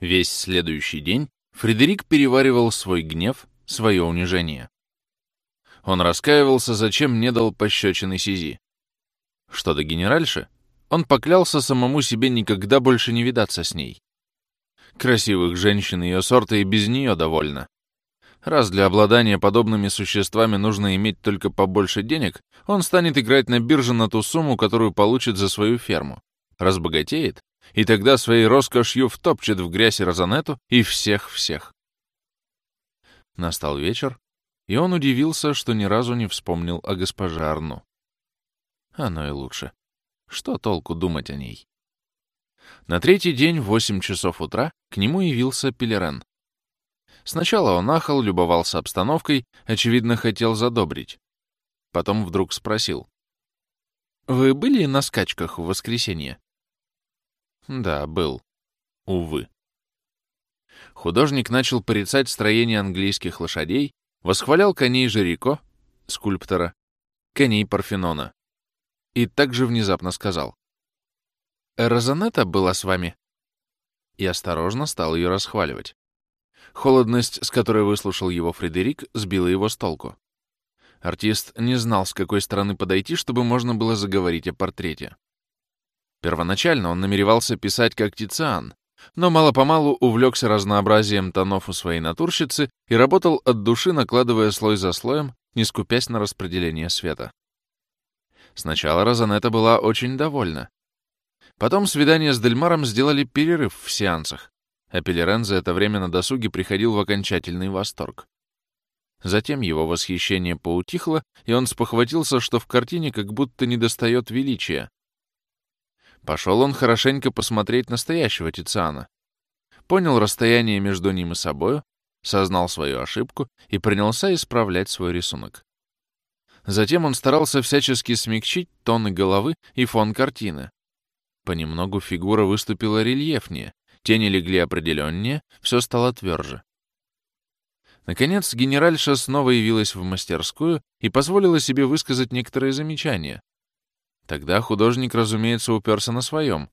Весь следующий день Фредерик переваривал свой гнев, свое унижение. Он раскаивался, зачем не дал пощечины Сизи. Что до генеральши, он поклялся самому себе никогда больше не видаться с ней. Красивых женщин ее сорта и без нее довольно. Раз для обладания подобными существами нужно иметь только побольше денег, он станет играть на бирже на ту сумму, которую получит за свою ферму. Разбогатеет, и тогда своей роскошью втопчет в грязь Розанету и всех-всех. Настал вечер, и он удивился, что ни разу не вспомнил о госпоже Арну. Оно и лучше. Что толку думать о ней? На третий день в восемь часов утра к нему явился Пелерен. Сначала он ахал, любовался обстановкой, очевидно, хотел задобрить. Потом вдруг спросил. «Вы были на скачках в воскресенье?» «Да, был. Увы». Художник начал порицать строение английских лошадей, восхвалял коней Жирико, скульптора, коней Парфенона. И также внезапно сказал. «Розанетта была с вами?» И осторожно стал ее расхваливать. Холодность, с которой выслушал его Фредерик, сбила его с толку. Артист не знал, с какой стороны подойти, чтобы можно было заговорить о портрете. Первоначально он намеревался писать как Тициан, но мало-помалу увлекся разнообразием тонов у своей натурщицы и работал от души, накладывая слой за слоем, не скупясь на распределение света. Сначала Розанетта была очень довольна. Потом свидание с Дельмаром сделали перерыв в сеансах, а Пелерен за это время на досуге приходил в окончательный восторг. Затем его восхищение поутихло, и он спохватился, что в картине как будто недостает величия. Пошел он хорошенько посмотреть настоящего Тициана. Понял расстояние между ним и собою, сознал свою ошибку и принялся исправлять свой рисунок. Затем он старался всячески смягчить тоны головы и фон картины. Понемногу фигура выступила рельефнее, Тени легли определеннее, все стало тверже. Наконец, генеральша снова явилась в мастерскую и позволила себе высказать некоторые замечания. Тогда художник, разумеется, уперся на своем.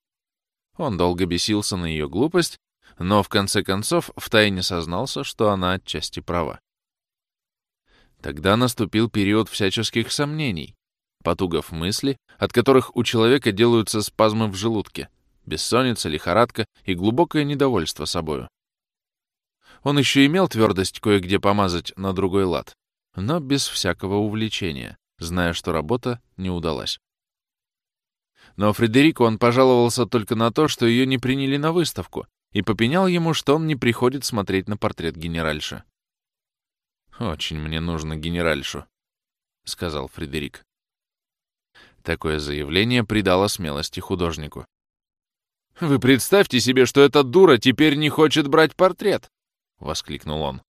Он долго бесился на ее глупость, но в конце концов втайне сознался, что она отчасти права. Тогда наступил период всяческих сомнений, потугов мысли, от которых у человека делаются спазмы в желудке бессонница, лихорадка и глубокое недовольство собою. Он еще имел твердость кое-где помазать на другой лад, но без всякого увлечения, зная, что работа не удалась. Но Фредерику он пожаловался только на то, что ее не приняли на выставку, и попенял ему, что он не приходит смотреть на портрет генеральши. «Очень мне нужно генеральшу», — сказал Фредерик. Такое заявление придало смелости художнику. «Вы представьте себе, что эта дура теперь не хочет брать портрет!» — воскликнул он.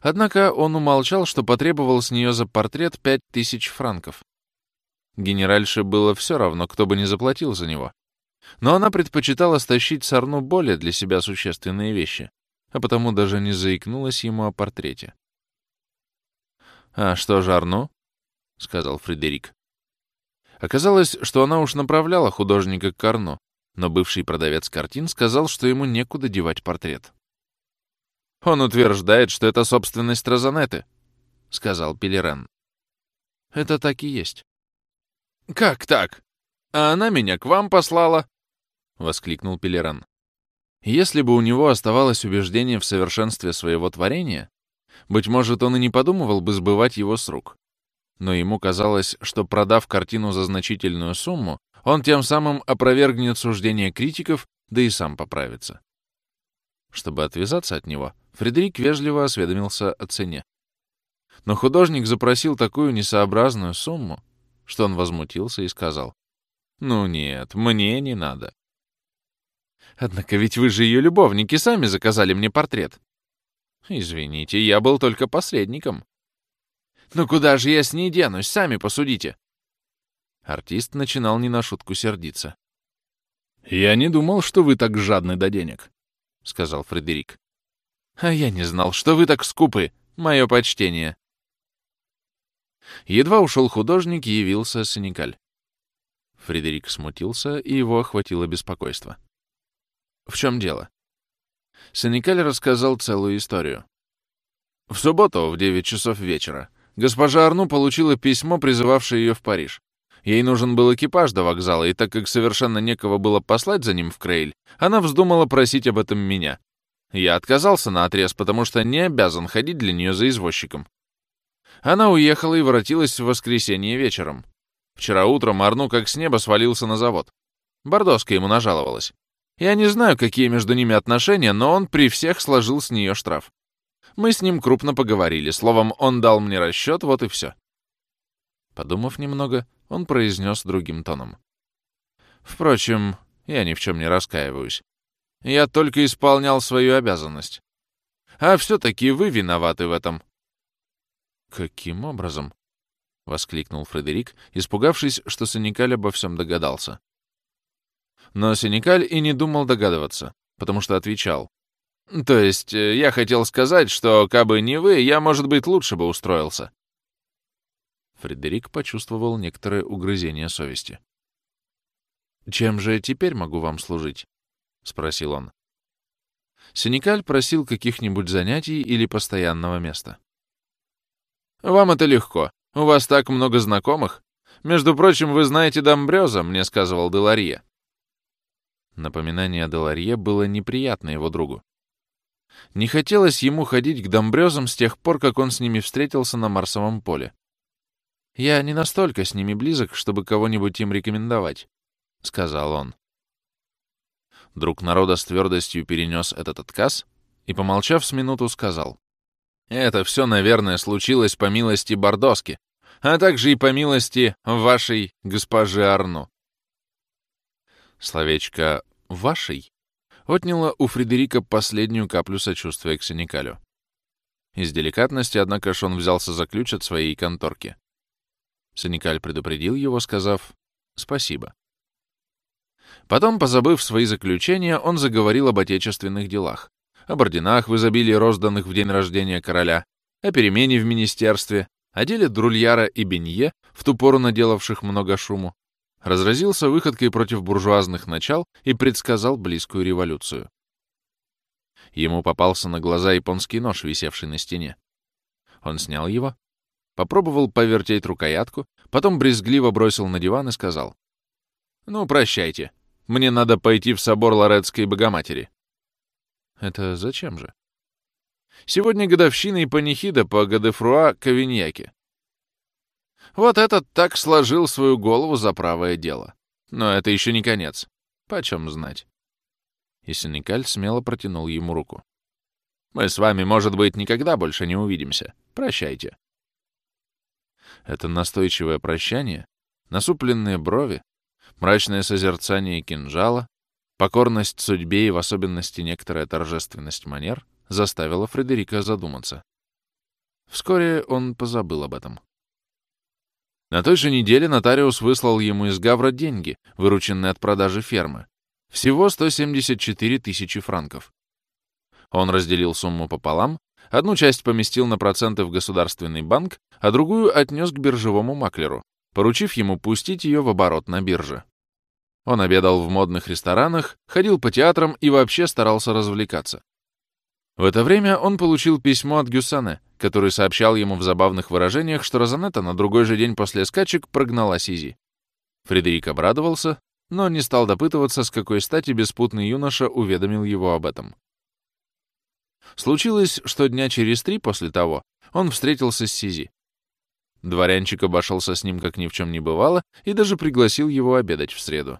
Однако он умолчал, что потребовал с нее за портрет пять тысяч франков. Генеральше было все равно, кто бы не заплатил за него. Но она предпочитала стащить с более для себя существенные вещи, а потому даже не заикнулась ему о портрете. «А что же Арну?» — сказал Фредерик. Оказалось, что она уж направляла художника к Арну, но бывший продавец картин сказал, что ему некуда девать портрет. «Он утверждает, что это собственность Розанеты», — сказал Пелерен. «Это так и есть». «Как так? А она меня к вам послала?» — воскликнул Пелерен. Если бы у него оставалось убеждение в совершенстве своего творения, быть может, он и не подумывал бы сбывать его с рук. Но ему казалось, что, продав картину за значительную сумму, он тем самым опровергнет суждения критиков, да и сам поправится. Чтобы отвязаться от него, Фредерик вежливо осведомился о цене. Но художник запросил такую несообразную сумму, что он возмутился и сказал, «Ну нет, мне не надо». «Однако ведь вы же ее любовники сами заказали мне портрет». «Извините, я был только посредником». «Ну куда же я с ней денусь, сами посудите. Артист начинал не на шутку сердиться. «Я не думал, что вы так жадны до денег», — сказал Фредерик. «А я не знал, что вы так скупы. Мое почтение». Едва ушел художник, явился Сеникаль. Фредерик смутился, и его охватило беспокойство. «В чем дело?» Сенекаль рассказал целую историю. В субботу в 9 часов вечера госпожа Арну получила письмо, призывавшее ее в Париж. Ей нужен был экипаж до вокзала, и так как совершенно некого было послать за ним в Крейль, она вздумала просить об этом меня. Я отказался на отрез, потому что не обязан ходить для нее за извозчиком. Она уехала и воротилась в воскресенье вечером. Вчера утром Арну как с неба свалился на завод. Бордоска ему нажаловалась. Я не знаю, какие между ними отношения, но он при всех сложил с нее штраф. Мы с ним крупно поговорили. Словом, он дал мне расчет, вот и все. Подумав немного, он произнес другим тоном. Впрочем, я ни в чем не раскаиваюсь. Я только исполнял свою обязанность. А все-таки вы виноваты в этом. Каким образом? — воскликнул Фредерик, испугавшись, что Сеникаль обо всем догадался. Но Сеникаль и не думал догадываться, потому что отвечал. «То есть, э, я хотел сказать, что, кабы не вы, я, может быть, лучше бы устроился». Фредерик почувствовал некоторое угрызение совести. «Чем же теперь могу вам служить?» — спросил он. Сеникаль просил каких-нибудь занятий или постоянного места. «Вам это легко. У вас так много знакомых. Между прочим, вы знаете Домбрёза, мне сказывал Деларье. Напоминание о Деларье было неприятно его другу. Не хотелось ему ходить к Домбрёзам с тех пор, как он с ними встретился на Марсовом поле. «Я не настолько с ними близок, чтобы кого-нибудь им рекомендовать», — сказал он. Друг народа с твердостью перенес этот отказ и, помолчав с минуту, сказал. Это все, наверное, случилось по милости Бордоски, а также и по милости вашей госпожи Арну. Словечко «вашей» отняло у Фредерика последнюю каплю сочувствия к Сеникалю. Из деликатности, однако, ж он взялся за ключ от своей конторки. Сеникаль предупредил его, сказав «спасибо». Потом, позабыв свои заключения, он заговорил об отечественных делах об орденах в изобилии розданных в день рождения короля, о перемене в министерстве, о деле Друльяра и Бенье, в ту пору наделавших много шуму, разразился выходкой против буржуазных начал и предсказал близкую революцию. Ему попался на глаза японский нож, висевший на стене. Он снял его, попробовал повертеть рукоятку, потом брезгливо бросил на диван и сказал. «Ну, прощайте. Мне надо пойти в собор Лоретской Богоматери. Это зачем же? Сегодня годовщина и панихида по Гадефруа Кавиньяке. Вот этот так сложил свою голову за правое дело. Но это еще не конец. Почем знать? И Сенекаль смело протянул ему руку. Мы с вами, может быть, никогда больше не увидимся. Прощайте. Это настойчивое прощание, насупленные брови, мрачное созерцание кинжала, Покорность судьбе и в особенности некоторая торжественность манер заставила Фредерика задуматься. Вскоре он позабыл об этом. На той же неделе нотариус выслал ему из Гавра деньги, вырученные от продажи фермы. Всего 174 тысячи франков. Он разделил сумму пополам, одну часть поместил на проценты в государственный банк, а другую отнес к биржевому маклеру, поручив ему пустить ее в оборот на бирже. Он обедал в модных ресторанах, ходил по театрам и вообще старался развлекаться. В это время он получил письмо от Гюссане, который сообщал ему в забавных выражениях, что Розанетта на другой же день после скачек прогнала Сизи. Фредерик обрадовался, но не стал допытываться, с какой стати беспутный юноша уведомил его об этом. Случилось, что дня через три после того он встретился с Сизи. Дворянчик обошелся с ним, как ни в чем не бывало, и даже пригласил его обедать в среду.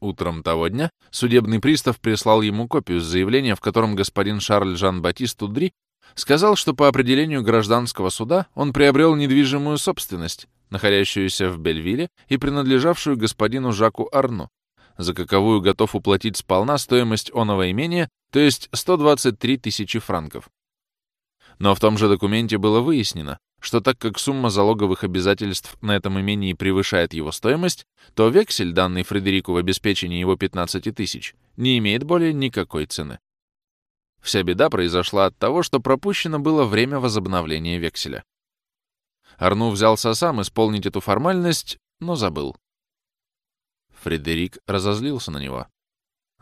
Утром того дня судебный пристав прислал ему копию с заявления, в котором господин Шарль Жан-Батист Тудри сказал, что по определению гражданского суда он приобрел недвижимую собственность, находящуюся в Бельвилле и принадлежавшую господину Жаку Арну, за каковую готов уплатить сполна стоимость оного имения, то есть 123 тысячи франков. Но в том же документе было выяснено, что так как сумма залоговых обязательств на этом имении превышает его стоимость, то вексель, данный Фредерику в обеспечении его 15 тысяч, не имеет более никакой цены. Вся беда произошла от того, что пропущено было время возобновления векселя. Арну взялся сам исполнить эту формальность, но забыл. Фредерик разозлился на него.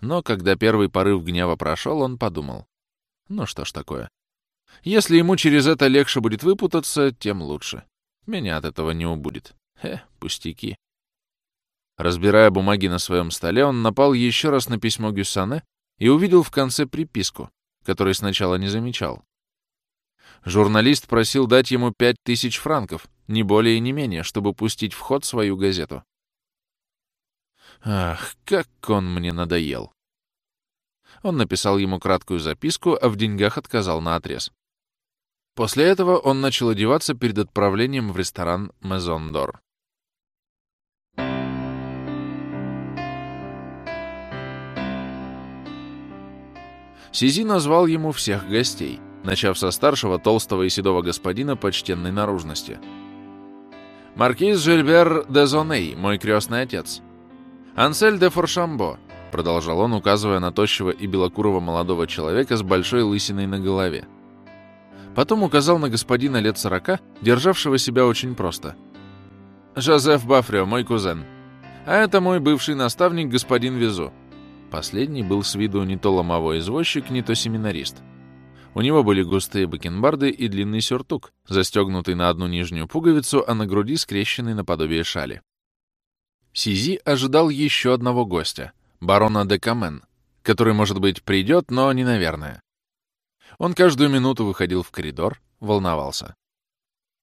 Но когда первый порыв гнева прошел, он подумал. Ну что ж такое. Если ему через это легче будет выпутаться, тем лучше. Меня от этого не убудет. Хе, пустяки. Разбирая бумаги на своем столе, он напал еще раз на письмо Гюссане и увидел в конце приписку, которой сначала не замечал. Журналист просил дать ему пять тысяч франков, не более и не менее, чтобы пустить в ход свою газету. Ах, как он мне надоел. Он написал ему краткую записку, а в деньгах отказал на отрез. После этого он начал одеваться перед отправлением в ресторан «Мезон Дор». Сизи назвал ему всех гостей, начав со старшего, толстого и седого господина почтенной наружности. «Маркиз Жильбер де Зоней, мой крестный отец. Ансель де Форшамбо», — продолжал он, указывая на тощего и белокурого молодого человека с большой лысиной на голове. Потом указал на господина лет сорока, державшего себя очень просто. «Жозеф Бафрё, мой кузен. А это мой бывший наставник, господин Визу. Последний был с виду не то ломовой извозчик, не то семинарист. У него были густые бакенбарды и длинный сюртук, застегнутый на одну нижнюю пуговицу, а на груди скрещенный наподобие шали. Сизи ожидал еще одного гостя, барона де Камен, который, может быть, придет, но не наверное. Он каждую минуту выходил в коридор, волновался.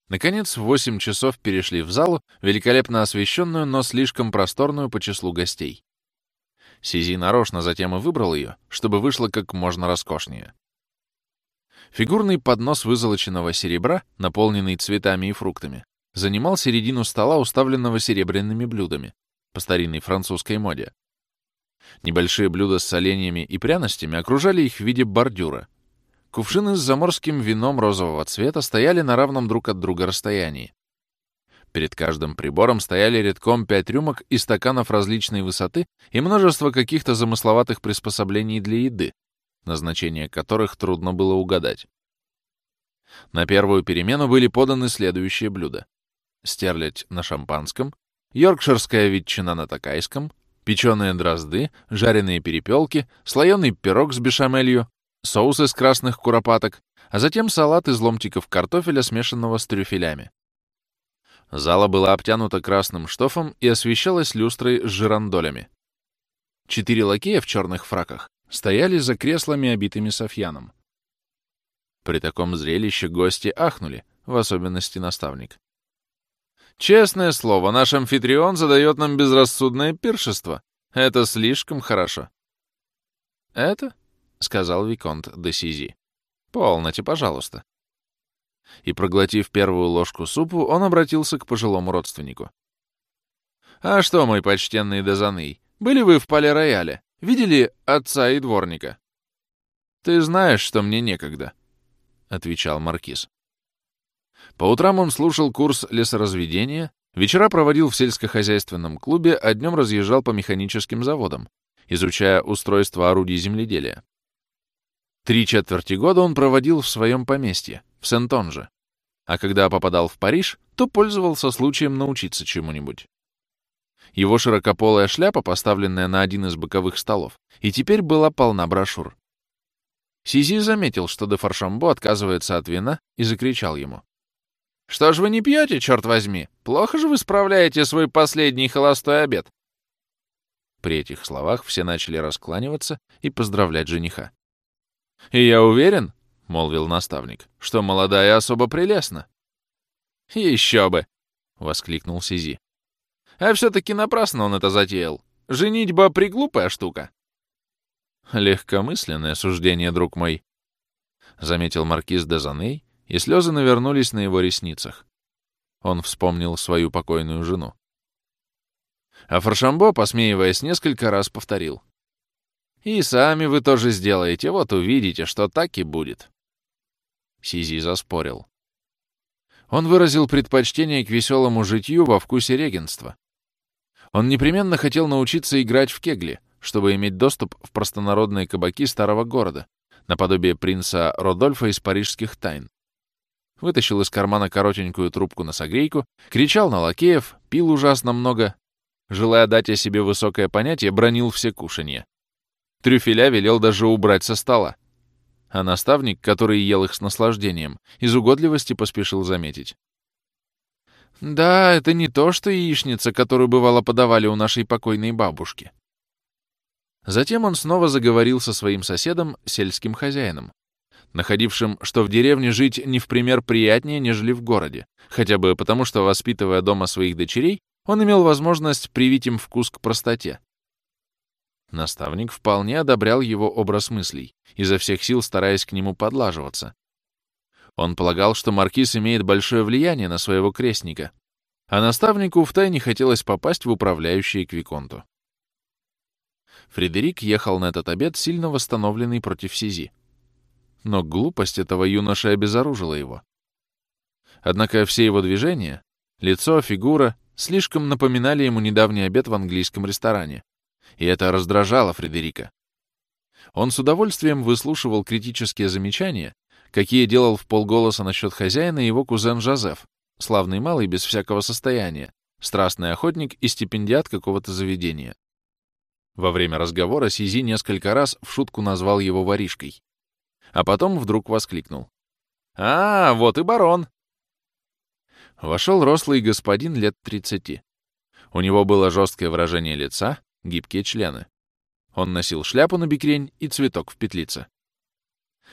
Наконец, в восемь часов перешли в залу, великолепно освещенную, но слишком просторную по числу гостей. Сизи нарочно затем и выбрал ее, чтобы вышло как можно роскошнее. Фигурный поднос вызолоченного серебра, наполненный цветами и фруктами, занимал середину стола, уставленного серебряными блюдами, по старинной французской моде. Небольшие блюда с соленьями и пряностями окружали их в виде бордюра. Кувшины с заморским вином розового цвета стояли на равном друг от друга расстоянии. Перед каждым прибором стояли редком пять рюмок и стаканов различной высоты и множество каких-то замысловатых приспособлений для еды, назначение которых трудно было угадать. На первую перемену были поданы следующие блюда. Стерлядь на шампанском, йоркширская ветчина на такайском, печеные дрозды, жареные перепелки, слоеный пирог с бешамелью, соус из красных куропаток, а затем салат из ломтиков картофеля, смешанного с трюфелями. Зала была обтянута красным штофом и освещалась люстрой с жирандолями. Четыре лакея в черных фраках стояли за креслами, обитыми софьяном. При таком зрелище гости ахнули, в особенности наставник. «Честное слово, наш амфитрион задает нам безрассудное пиршество. Это слишком хорошо». «Это?» — сказал Виконт де Сизи. «Полноте, пожалуйста и, проглотив первую ложку супу, он обратился к пожилому родственнику. «А что, мой почтенный Дезаный, были вы в поле-рояле? Видели отца и дворника?» «Ты знаешь, что мне некогда», — отвечал Маркиз. По утрам он слушал курс лесоразведения, вечера проводил в сельскохозяйственном клубе, а днем разъезжал по механическим заводам, изучая устройство орудий земледелия. Три четверти года он проводил в своем поместье, в Сент-Онже. А когда попадал в Париж, то пользовался случаем научиться чему-нибудь. Его широкополая шляпа, поставленная на один из боковых столов, и теперь была полна брошюр. Сизи заметил, что де Фаршамбо отказывается от вина, и закричал ему. «Что ж вы не пьете, черт возьми? Плохо же вы справляете свой последний холостой обед!» При этих словах все начали раскланиваться и поздравлять жениха. «И я уверен, — молвил наставник, — что молодая особо прелестна. «Еще бы!» — воскликнул Сизи. «А все-таки напрасно он это затеял. Женитьба — приглупая штука». «Легкомысленное суждение, друг мой», — заметил маркиз де Заней, и слезы навернулись на его ресницах. Он вспомнил свою покойную жену. А Фаршамбо, посмеиваясь, несколько раз повторил. «И сами вы тоже сделаете, вот увидите, что так и будет». Сизи заспорил. Он выразил предпочтение к веселому житью во вкусе регенства. Он непременно хотел научиться играть в кегли, чтобы иметь доступ в простонародные кабаки старого города, наподобие принца Родольфа из парижских тайн. Вытащил из кармана коротенькую трубку на согрейку, кричал на лакеев, пил ужасно много, желая дать о себе высокое понятие, бронил все кушанья. Трюфеля велел даже убрать со стола. А наставник, который ел их с наслаждением, из угодливости поспешил заметить. Да, это не то, что яичница, которую бывало подавали у нашей покойной бабушки. Затем он снова заговорил со своим соседом, сельским хозяином, находившим, что в деревне жить не в пример приятнее, нежели в городе, хотя бы потому, что, воспитывая дома своих дочерей, он имел возможность привить им вкус к простоте. Наставник вполне одобрял его образ мыслей, изо всех сил стараясь к нему подлаживаться. Он полагал, что маркиз имеет большое влияние на своего крестника, а наставнику втайне хотелось попасть в управляющие к Виконту. Фредерик ехал на этот обед сильно восстановленный против Сизи. Но глупость этого юноши обезоружила его. Однако все его движения, лицо, фигура, слишком напоминали ему недавний обед в английском ресторане, и это раздражало Фредерика. Он с удовольствием выслушивал критические замечания, какие делал в полголоса насчет хозяина его кузен Жозеф, славный малый без всякого состояния, страстный охотник и стипендиат какого-то заведения. Во время разговора Сизи несколько раз в шутку назвал его воришкой. А потом вдруг воскликнул. «А, вот и барон!» Вошел рослый господин лет тридцати. У него было жесткое выражение лица, гибкие члены. Он носил шляпу на бикрень и цветок в петлице.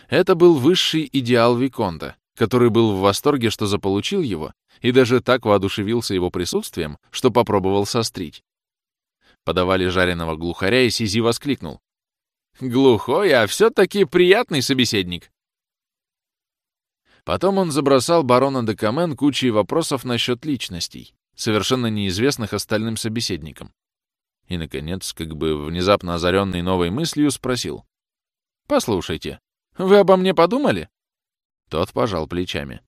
Это был высший идеал Виконта, который был в восторге, что заполучил его, и даже так воодушевился его присутствием, что попробовал сострить. Подавали жареного глухаря, и Сизи воскликнул. «Глухой, а все-таки приятный собеседник!» Потом он забросал барона де Камен кучей вопросов насчет личностей, совершенно неизвестных остальным собеседникам. И, наконец, как бы внезапно озаренный новой мыслью, спросил. «Послушайте, вы обо мне подумали?» Тот пожал плечами.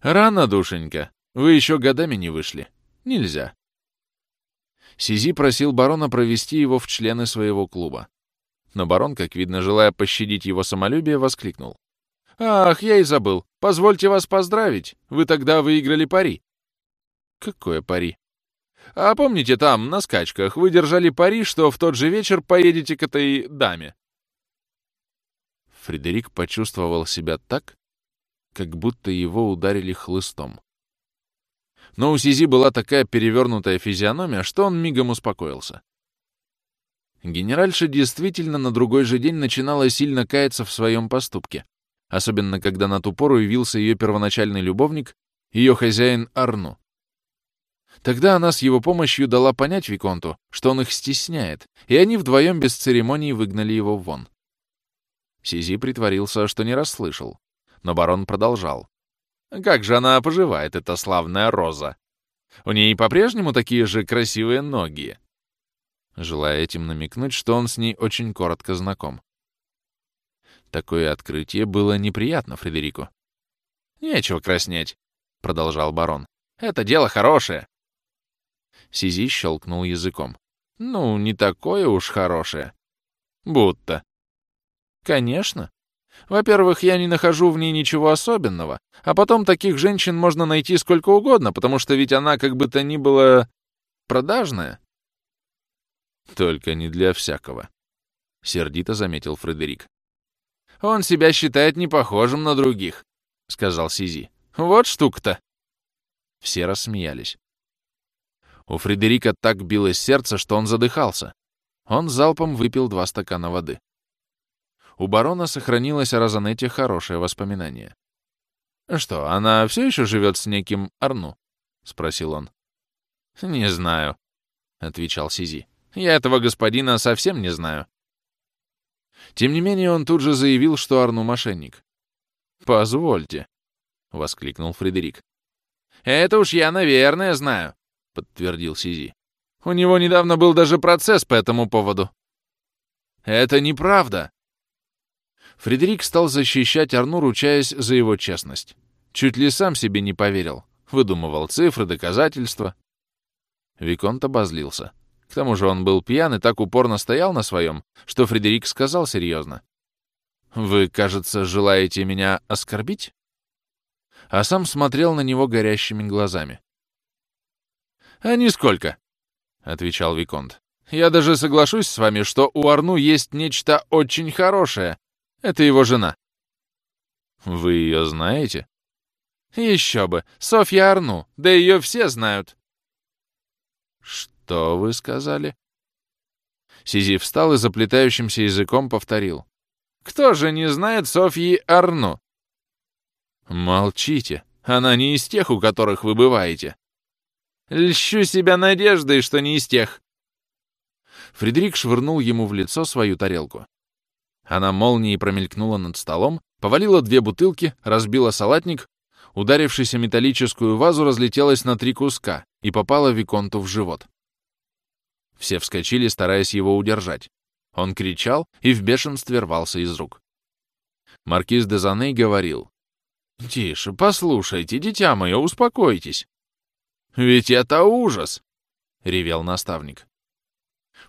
«Рано, душенька. Вы еще годами не вышли. Нельзя. Сизи просил барона провести его в члены своего клуба. Но барон, как видно, желая пощадить его самолюбие, воскликнул. «Ах, я и забыл. Позвольте вас поздравить. Вы тогда выиграли пари». «Какое пари?» «А помните, там, на скачках, вы держали пари, что в тот же вечер поедете к этой даме?» Фредерик почувствовал себя так, как будто его ударили хлыстом. Но у Сизи была такая перевернутая физиономия, что он мигом успокоился. Генеральша действительно на другой же день начинала сильно каяться в своем поступке, особенно когда на ту пору явился ее первоначальный любовник, ее хозяин Арну. Тогда она с его помощью дала понять Виконту, что он их стесняет, и они вдвоем без церемоний выгнали его вон. Сизи притворился, что не расслышал, но барон продолжал. Как же она поживает, эта славная роза? У ней по-прежнему такие же красивые ноги. Желая этим намекнуть, что он с ней очень коротко знаком. Такое открытие было неприятно Фредерику. «Нечего краснеть», — продолжал барон. «Это дело хорошее». Сизи щелкнул языком. «Ну, не такое уж хорошее». «Будто». «Конечно. Во-первых, я не нахожу в ней ничего особенного, а потом таких женщин можно найти сколько угодно, потому что ведь она как бы то ни было продажная. Только не для всякого, — сердито заметил Фредерик. Он себя считает непохожим на других, — сказал Сизи. Вот штука-то. Все рассмеялись. У Фредерика так билось сердце, что он задыхался. Он залпом выпил два стакана воды. У барона сохранилось о Розанете хорошее воспоминание. «Что, она все еще живет с неким Арну?» — спросил он. «Не знаю», — отвечал Сизи. «Я этого господина совсем не знаю». Тем не менее, он тут же заявил, что Арну мошенник. «Позвольте», — воскликнул Фредерик. «Это уж я, наверное, знаю», — подтвердил Сизи. «У него недавно был даже процесс по этому поводу». «Это неправда», Фредерик стал защищать Арну, ручаясь за его честность. Чуть ли сам себе не поверил. Выдумывал цифры, доказательства. Виконт обозлился. К тому же он был пьян и так упорно стоял на своем, что Фредерик сказал серьезно. «Вы, кажется, желаете меня оскорбить?» А сам смотрел на него горящими глазами. «А нисколько», — отвечал Виконт. Я даже соглашусь с вами, что у Арну есть нечто очень хорошее. Это его жена. Вы ее знаете? Еще бы. Софья Арну. Да ее все знают. Что вы сказали? Сизи встал и заплетающимся языком повторил. Кто же не знает Софьи Арну? Молчите. Она не из тех, у которых вы бываете. Льщу себя надеждой, что не из тех. Фредерик швырнул ему в лицо свою тарелку. Она молнией промелькнула над столом, повалила две бутылки, разбила салатник, ударившись о металлическую вазу, разлетелась на три куска и попала Виконту в живот. Все вскочили, стараясь его удержать. Он кричал и в бешенстве рвался из рук. Маркиз де Заней говорил. «Тише, послушайте, дитя мое, успокойтесь». «Ведь это ужас!» — ревел наставник.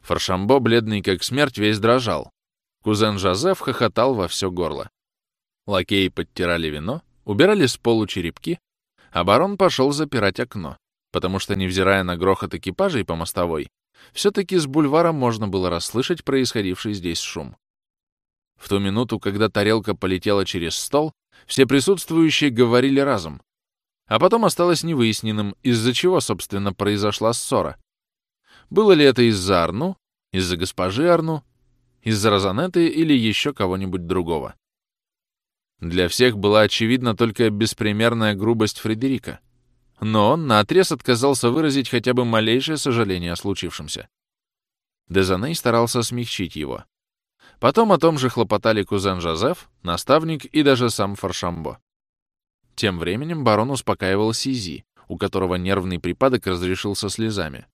Фаршамбо, бледный как смерть, весь дрожал. Кузен Жозеф хохотал во все горло. Лакеи подтирали вино, убирали с полу черепки, а барон пошел запирать окно, потому что, невзирая на грохот экипажей по мостовой, все-таки с бульвара можно было расслышать происходивший здесь шум. В ту минуту, когда тарелка полетела через стол, все присутствующие говорили разом, а потом осталось невыясненным, из-за чего, собственно, произошла ссора. Было ли это из-за Арну, из-за госпожи Арну, из-за Розанеты или еще кого-нибудь другого. Для всех была очевидна только беспримерная грубость Фредерика, но он наотрез отказался выразить хотя бы малейшее сожаление о случившемся. Дезаней старался смягчить его. Потом о том же хлопотали кузен Жозеф, наставник и даже сам Фаршамбо. Тем временем барон успокаивал Сизи, у которого нервный припадок разрешился слезами.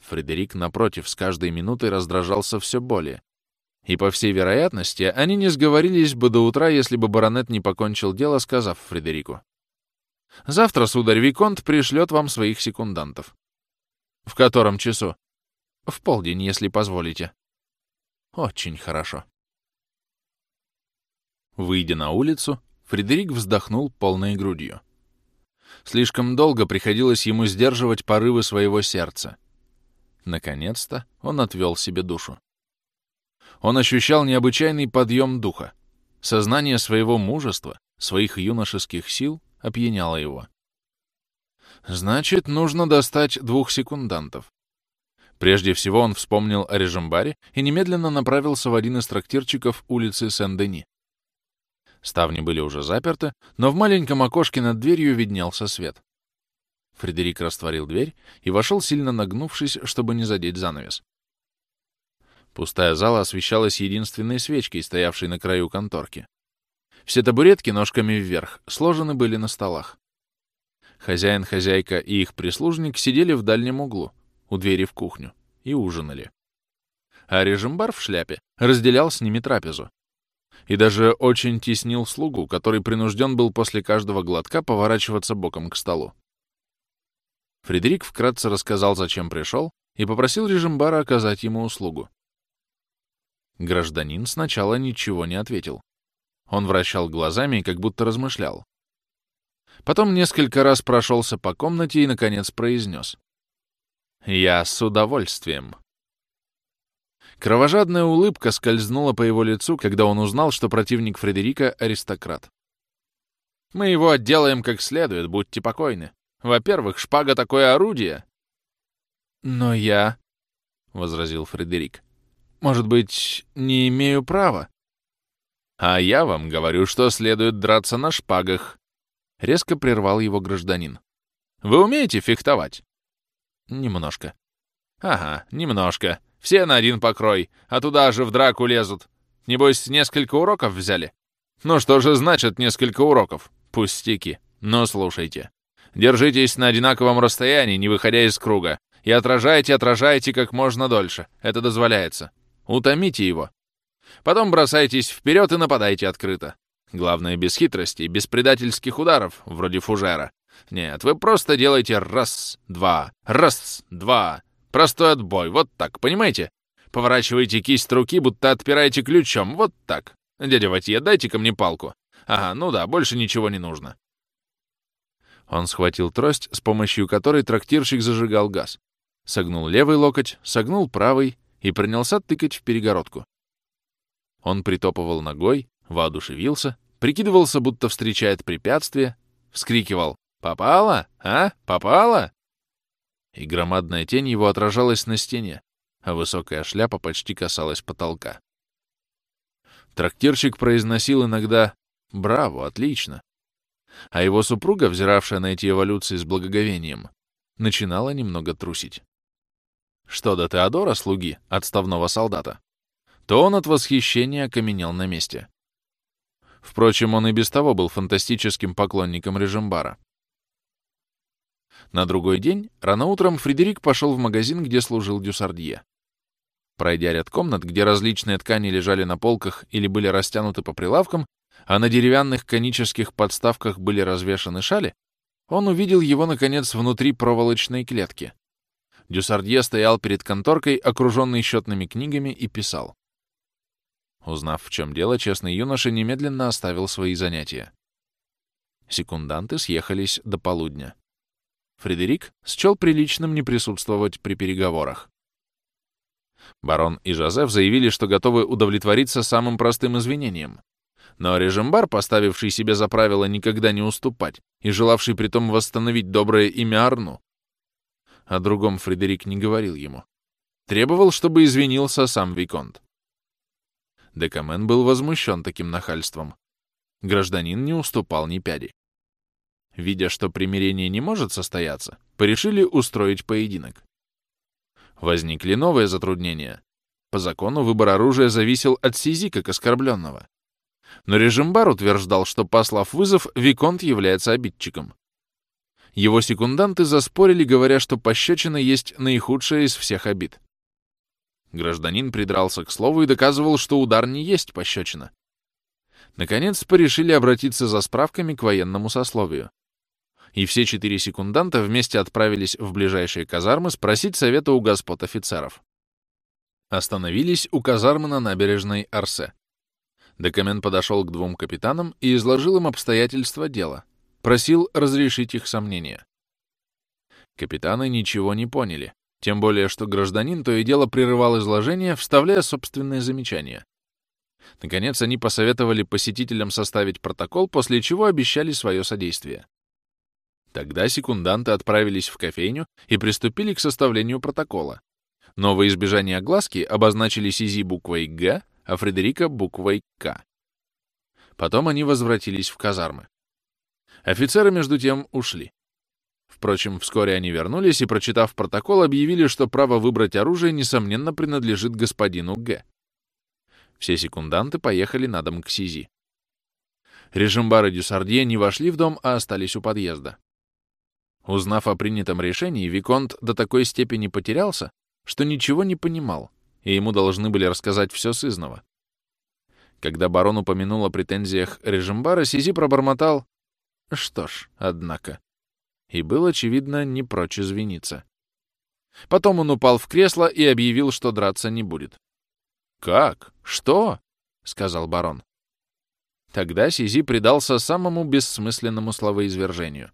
Фредерик, напротив, с каждой минутой раздражался все более. И, по всей вероятности, они не сговорились бы до утра, если бы баронет не покончил дело, сказав Фредерику. «Завтра, сударь Виконт, пришлет вам своих секундантов». «В котором часу?» «В полдень, если позволите». «Очень хорошо». Выйдя на улицу, Фредерик вздохнул полной грудью. Слишком долго приходилось ему сдерживать порывы своего сердца. Наконец-то он отвел себе душу. Он ощущал необычайный подъем духа. Сознание своего мужества, своих юношеских сил опьяняло его. Значит, нужно достать двух секундантов. Прежде всего он вспомнил о Режимбаре и немедленно направился в один из трактирчиков улицы Сен-Дени. Ставни были уже заперты, но в маленьком окошке над дверью виднелся свет. Фредерик растворил дверь и вошел, сильно нагнувшись, чтобы не задеть занавес. Пустая зала освещалась единственной свечкой, стоявшей на краю конторки. Все табуретки ножками вверх сложены были на столах. Хозяин, хозяйка и их прислужник сидели в дальнем углу, у двери в кухню, и ужинали. А режимбар в шляпе разделял с ними трапезу. И даже очень теснил слугу, который принужден был после каждого глотка поворачиваться боком к столу. Фредерик вкратце рассказал, зачем пришел, и попросил режимбара оказать ему услугу. Гражданин сначала ничего не ответил. Он вращал глазами и как будто размышлял. Потом несколько раз прошелся по комнате и, наконец, произнес. «Я с удовольствием». Кровожадная улыбка скользнула по его лицу, когда он узнал, что противник Фредерика — аристократ. «Мы его отделаем как следует, будьте покойны», во-первых, шпага — такое орудие. Но я, — возразил Фредерик, — может быть, не имею права. А я вам говорю, что следует драться на шпагах. Резко прервал его гражданин. Вы умеете фехтовать? Немножко. Ага, немножко. Все на один покрой, а туда же в драку лезут. Небось, несколько уроков взяли? Ну что же значит несколько уроков? Пустяки. Но слушайте. Держитесь на одинаковом расстоянии, не выходя из круга. И отражайте, отражайте как можно дольше. Это дозволяется. Утомите его. Потом бросайтесь вперед и нападайте открыто. Главное, без хитрости, без предательских ударов, вроде фужера. Нет, вы просто делаете раз, два, раз, два. Простой отбой, вот так, понимаете? Поворачиваете кисть руки, будто отпираете ключом, вот так. Дядя Ватье, дайте ко мне палку. Ага, ну да, больше ничего не нужно. Он схватил трость, с помощью которой трактирщик зажигал газ. согнул левый локоть, согнул правый и принялся тыкать в перегородку. Он притопывал ногой, воодушевился, прикидывался, будто встречает препятствие, вскрикивал «Попало? А? Попало?» И громадная тень его отражалась на стене, а высокая шляпа почти касалась потолка. Трактирщик произносил иногда «Браво, отлично!», а его супруга, взиравшая на эти эволюции с благоговением, начинала немного трусить. Что до Теодора, слуги, отставного солдата, то он от восхищения окаменел на месте. Впрочем, он и без того был фантастическим поклонником Режимбара. На другой день, рано утром, Фредерик пошел в магазин, где служил Дюсардье. Пройдя ряд комнат, где различные ткани лежали на полках или были растянуты по прилавкам, а на деревянных конических подставках были развешаны шали, он увидел его, наконец, внутри проволочной клетки. Дюсардье стоял перед конторкой, окруженный счетными книгами, и писал. Узнав, в чем дело, честный юноша немедленно оставил свои занятия. Секунданты съехались до полудня. Фредерик счел приличным не присутствовать при переговорах. Барон и Жозеф заявили, что готовы удовлетвориться самым простым извинением. Но Режимбар, поставивший себе за правило никогда не уступать и желавший притом восстановить доброе имя Арну, о другом Фредерик не говорил ему, требовал, чтобы извинился сам Виконт. Декамен был возмущен таким нахальством. Гражданин не уступал ни пяди. Видя, что примирение не может состояться, порешили устроить поединок. Возникли новые затруднения. По закону выбор оружия зависел от Сизи как оскорбленного. Но Режимбар утверждал, что, послав вызов, Виконт является обидчиком. Его секунданты заспорили, говоря, что пощечина есть наихудшая из всех обид. Гражданин придрался к слову и доказывал, что удар не есть пощечина. Наконец, порешили обратиться за справками к военному сословию. И все четыре секунданта вместе отправились в ближайшие казармы спросить совета у господ офицеров. Остановились у казармы на набережной Арсе. Декамен подошел к двум капитанам и изложил им обстоятельства дела. Просил разрешить их сомнения. Капитаны ничего не поняли, тем более что гражданин то и дело прерывал изложение, вставляя собственные замечания. Наконец, они посоветовали посетителям составить протокол, после чего обещали свое содействие. Тогда секунданты отправились в кофейню и приступили к составлению протокола. Но во избежание огласки обозначили Сизи буквой «Г», а Фредерика буквой «К». Потом они возвратились в казармы. Офицеры, между тем, ушли. Впрочем, вскоре они вернулись и, прочитав протокол, объявили, что право выбрать оружие, несомненно, принадлежит господину Г. Все секунданты поехали на дом к Сизи. Режимбар и Дюсардье не вошли в дом, а остались у подъезда. Узнав о принятом решении, Виконт до такой степени потерялся, что ничего не понимал, и ему должны были рассказать все сызново. Когда барон упомянул о претензиях Режимбара, Сизи пробормотал что ж, однако. И был, очевидно, не прочь извиниться. Потом он упал в кресло и объявил, что драться не будет. «Как? Что?» — сказал барон. Тогда Сизи предался самому бессмысленному словоизвержению.